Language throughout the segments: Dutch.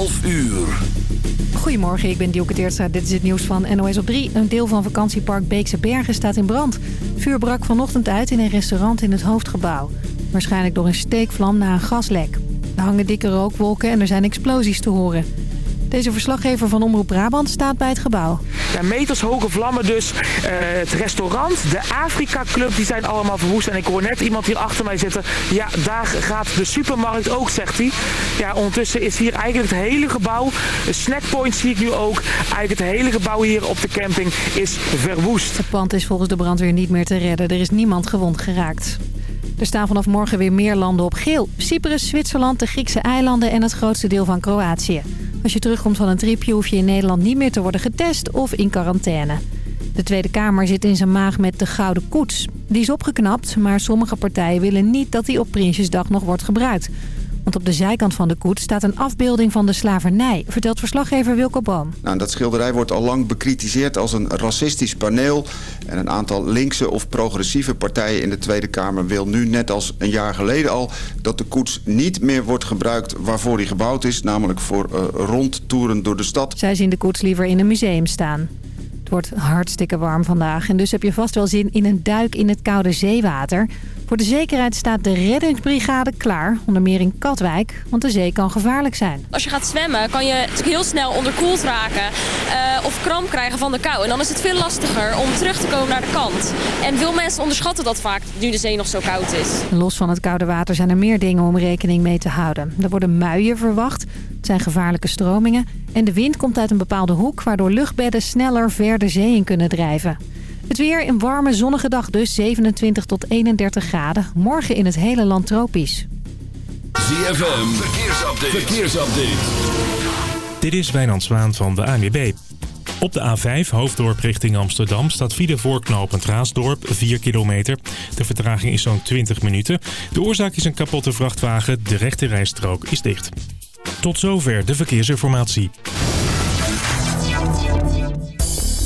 12 uur. Goedemorgen, ik ben Dielke Teertstra. Dit is het nieuws van NOS op 3. Een deel van vakantiepark Beekse Bergen staat in brand. Vuur brak vanochtend uit in een restaurant in het hoofdgebouw. Waarschijnlijk door een steekvlam na een gaslek. Er hangen dikke rookwolken en er zijn explosies te horen. Deze verslaggever van Omroep Brabant staat bij het gebouw. Ja, metershoge vlammen dus. Eh, het restaurant, de Afrika Club, die zijn allemaal verwoest. En ik hoor net iemand hier achter mij zitten. Ja, daar gaat de supermarkt ook, zegt hij. Ja, ondertussen is hier eigenlijk het hele gebouw, de snackpoint zie ik nu ook. Eigenlijk het hele gebouw hier op de camping is verwoest. Het pand is volgens de brandweer niet meer te redden. Er is niemand gewond geraakt. Er staan vanaf morgen weer meer landen op geel. Cyprus, Zwitserland, de Griekse eilanden en het grootste deel van Kroatië. Als je terugkomt van een tripje hoef je in Nederland niet meer te worden getest of in quarantaine. De Tweede Kamer zit in zijn maag met de Gouden Koets. Die is opgeknapt, maar sommige partijen willen niet dat die op Prinsjesdag nog wordt gebruikt. Want op de zijkant van de koets staat een afbeelding van de slavernij, vertelt verslaggever Wilco Boom. Nou, dat schilderij wordt al lang bekritiseerd als een racistisch paneel. En een aantal linkse of progressieve partijen in de Tweede Kamer wil nu, net als een jaar geleden al, dat de koets niet meer wordt gebruikt waarvoor die gebouwd is. Namelijk voor uh, rondtoeren door de stad. Zij zien de koets liever in een museum staan. Het wordt hartstikke warm vandaag en dus heb je vast wel zin in een duik in het koude zeewater. Voor de zekerheid staat de reddingsbrigade klaar, onder meer in Katwijk, want de zee kan gevaarlijk zijn. Als je gaat zwemmen kan je heel snel onderkoeld raken uh, of kramp krijgen van de kou. En dan is het veel lastiger om terug te komen naar de kant. En veel mensen onderschatten dat vaak, nu de zee nog zo koud is. Los van het koude water zijn er meer dingen om rekening mee te houden. Er worden muien verwacht, het zijn gevaarlijke stromingen... en de wind komt uit een bepaalde hoek... waardoor luchtbedden sneller ver de zee in kunnen drijven. Het weer een warme zonnige dag dus, 27 tot 31 graden. Morgen in het hele land tropisch. ZFM, verkeersupdate. verkeersupdate. Dit is Wijnand Zwaan van de ANWB. Op de A5, hoofddorp richting Amsterdam, staat file voorknopend Raasdorp, 4 kilometer. De vertraging is zo'n 20 minuten. De oorzaak is een kapotte vrachtwagen, de rechte rijstrook is dicht. Tot zover de verkeersinformatie.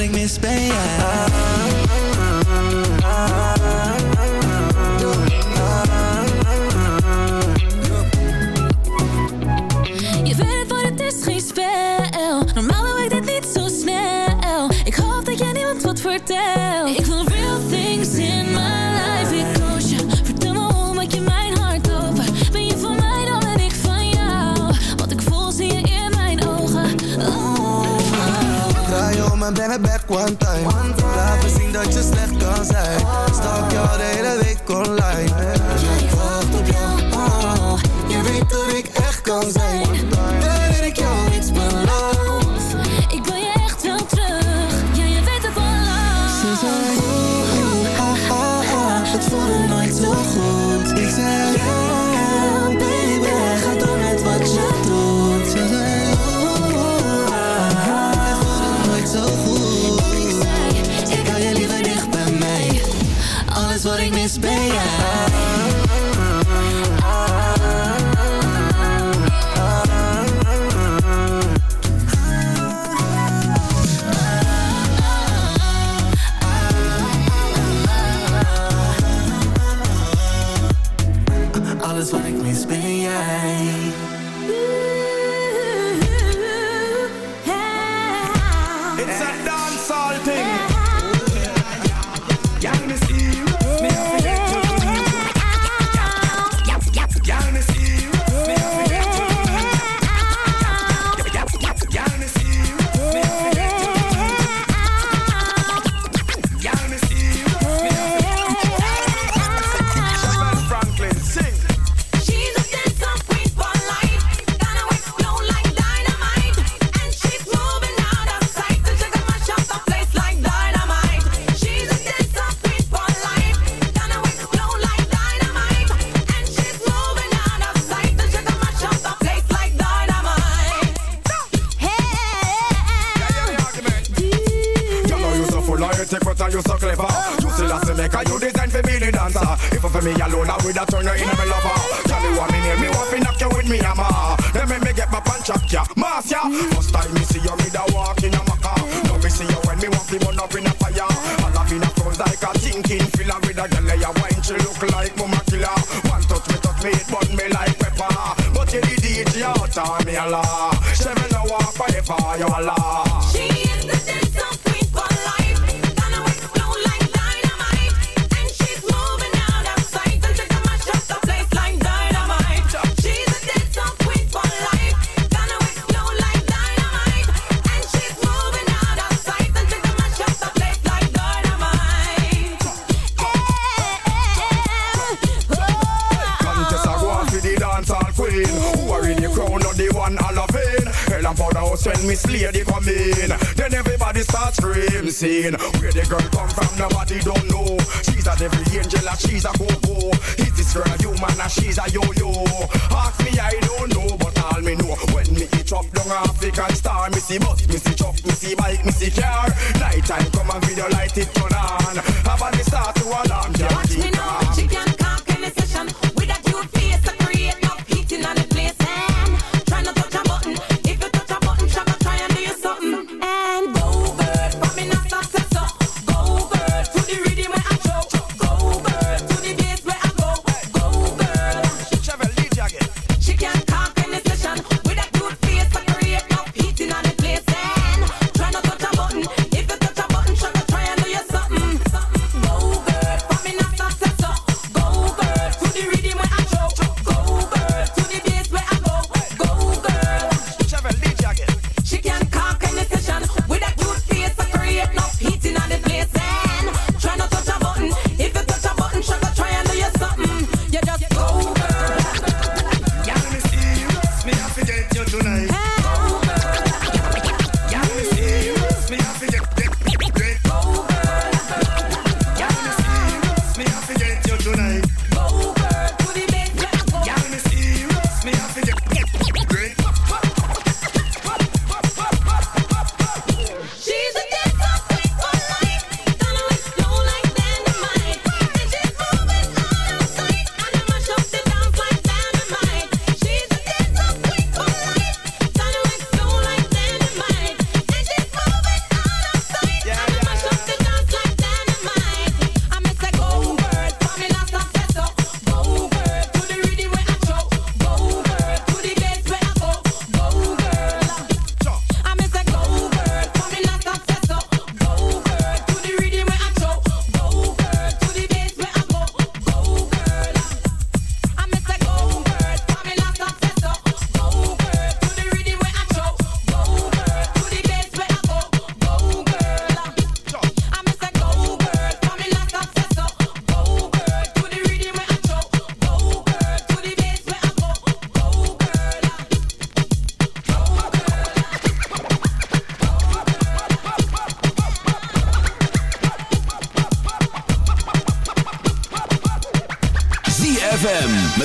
ik mis ben. Je weet het voor het is, geen spel. Normaal doe ik dit niet zo snel. Ik hoop dat jij niemand wat vertelt. one time. Laat me zien dat je slecht kan zijn. Stalk al de hele week online.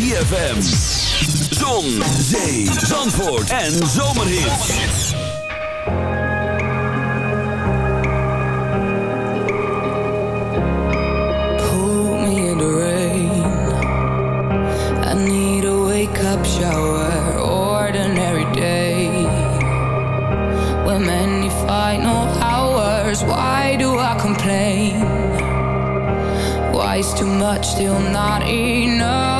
ZFM. Zon, zee, zandvoort en zomerhits. Put me in the rain. I need a wake-up shower. Ordinary day. When many final hours, why do I complain? Why is too much still not enough?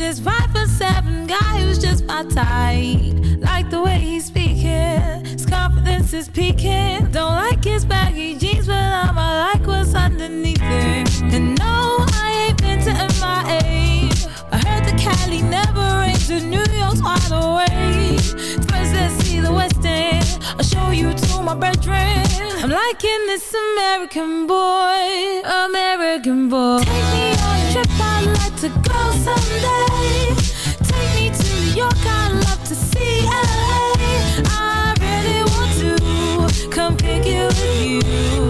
This five for seven guy who's just my type. Like the way he's speaking, his confidence is peaking. Don't like his baggy jeans, but I'ma like what's underneath it. And no, I ain't been to MIA. I heard the Cali never rains, and New York's wide awake. First, let's see the West End. I'll show you my bedroom. I'm liking this American boy, American boy. Take me on a trip, I'd like to go someday. Take me to New York, I'd love to see LA. I really want to come pick you with you.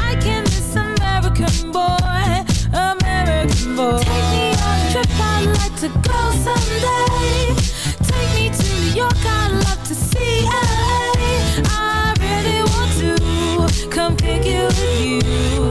Trip, I'd like to go someday. Take me to New York, I'd love to see LA. I really want to come pick you with you.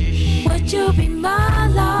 You be my lover?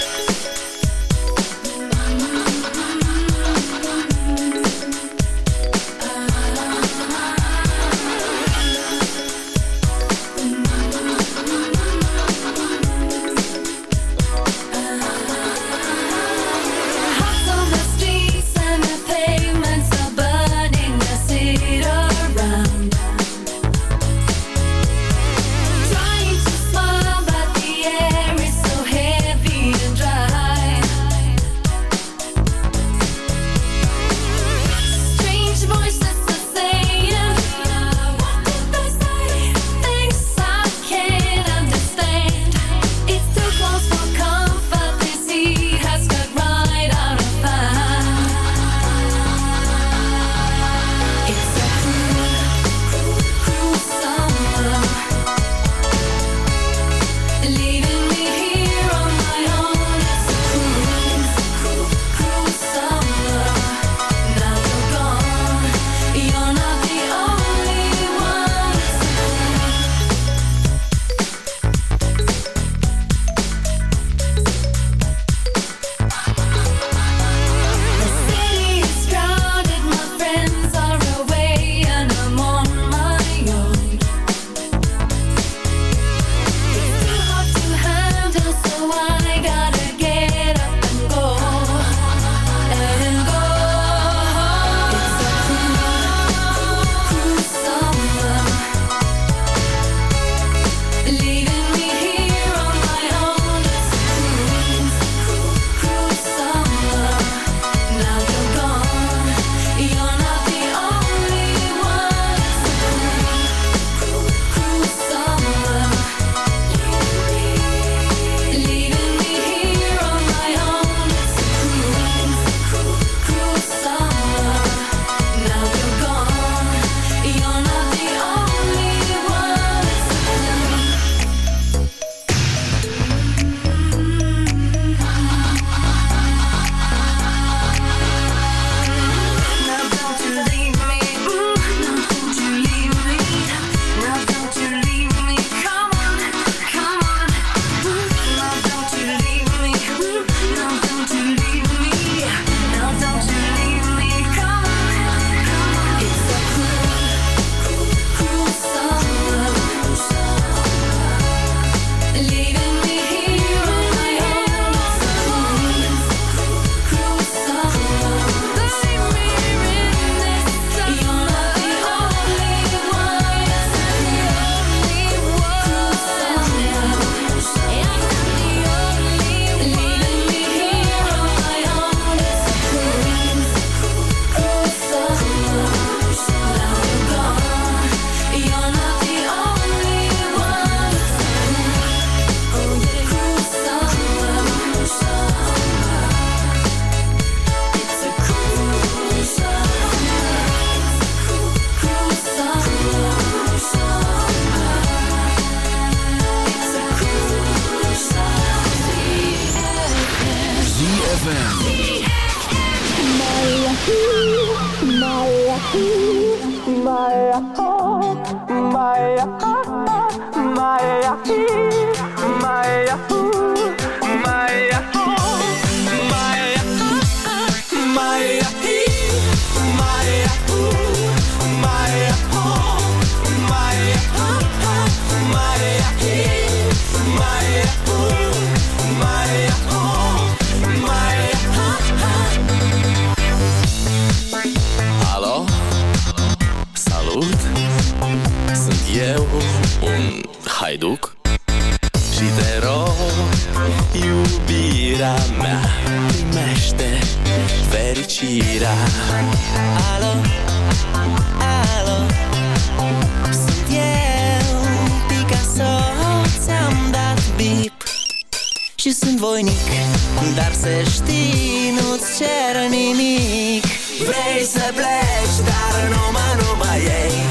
Dar să știi, nu-ți cer nimic. Vrei să pleci, dar numai, numai ei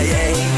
Ja.